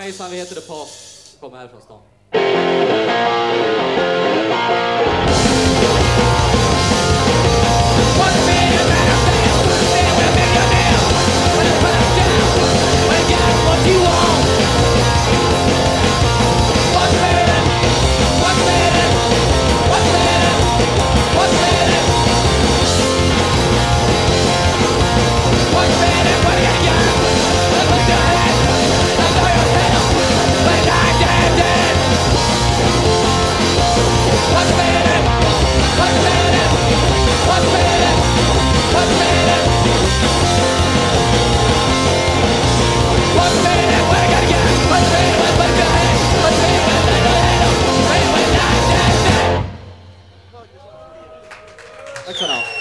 hejsan, vi heter The Pass. Kommer här från stan. nacional.